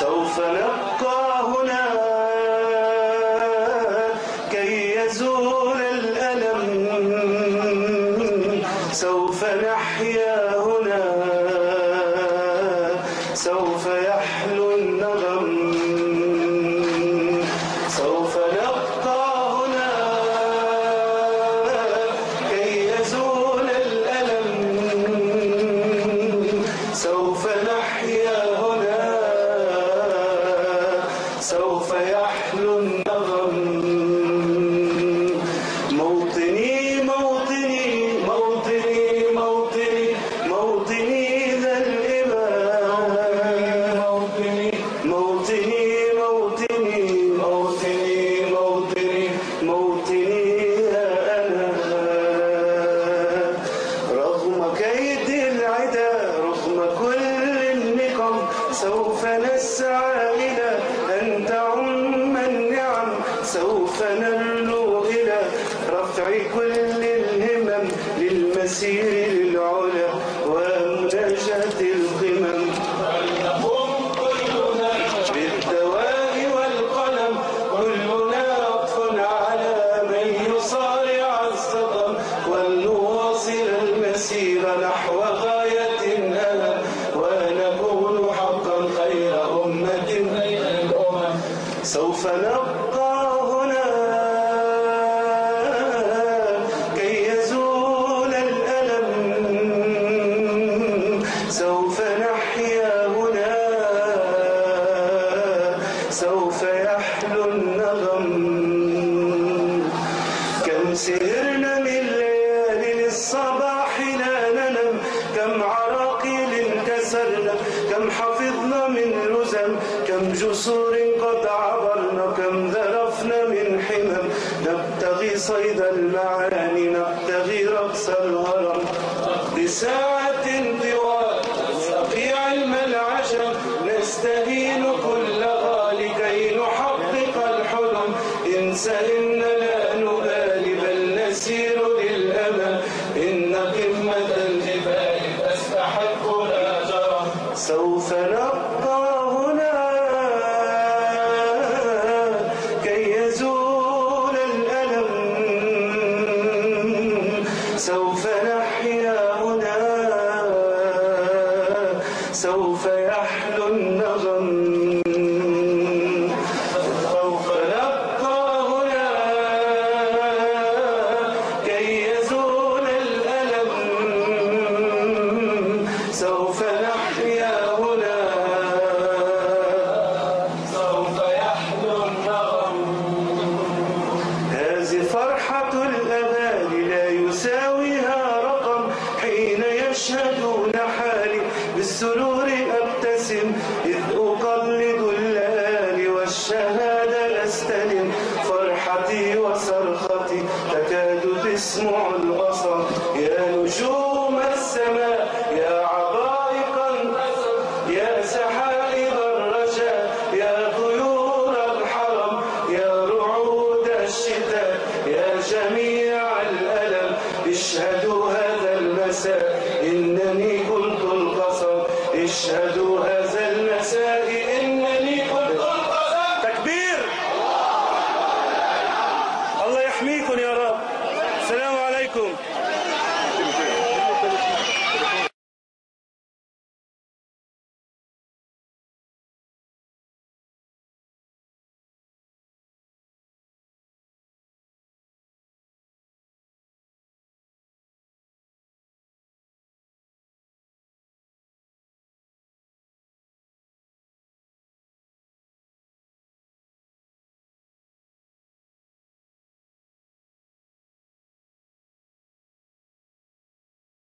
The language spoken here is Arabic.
سوف نبقى هنا كي يزول الألم. سوف نحيا إلى أن تعم النعم سوف نرلو إلى رفع كل الهمم للمسير للعلا سوف نبقى هنا كي يزول الألم. سوف نحيا هنا سوف يحلو النغم. كم سهرنا من ليالي للصباح لا ننم كم عراقيل كسرنا كم حفظنا من لزم كم جسور صيد المعاني نبتغي رقص الهرم بساعة طوال سقيع الملعشم نستهين كل غالي كي نحقق الحلم إن سلمنا لا نبالي بل نسير للأمل إن قمة الجبال تستحق الأجر سوف نبقى يشهدون حالي بالسرور أبتسم إذ أقلد الليالي والشهادة أستلم. فرحتي وصرختي تكاد تسمع البصر يا نجوم السماء يا عبائق الأسر يا سحائب الرجاء يا طيور الحرم يا رعود الشتاء يا جميع الألم. اشهد إنني كنت القصب اشهدوا هذا المساء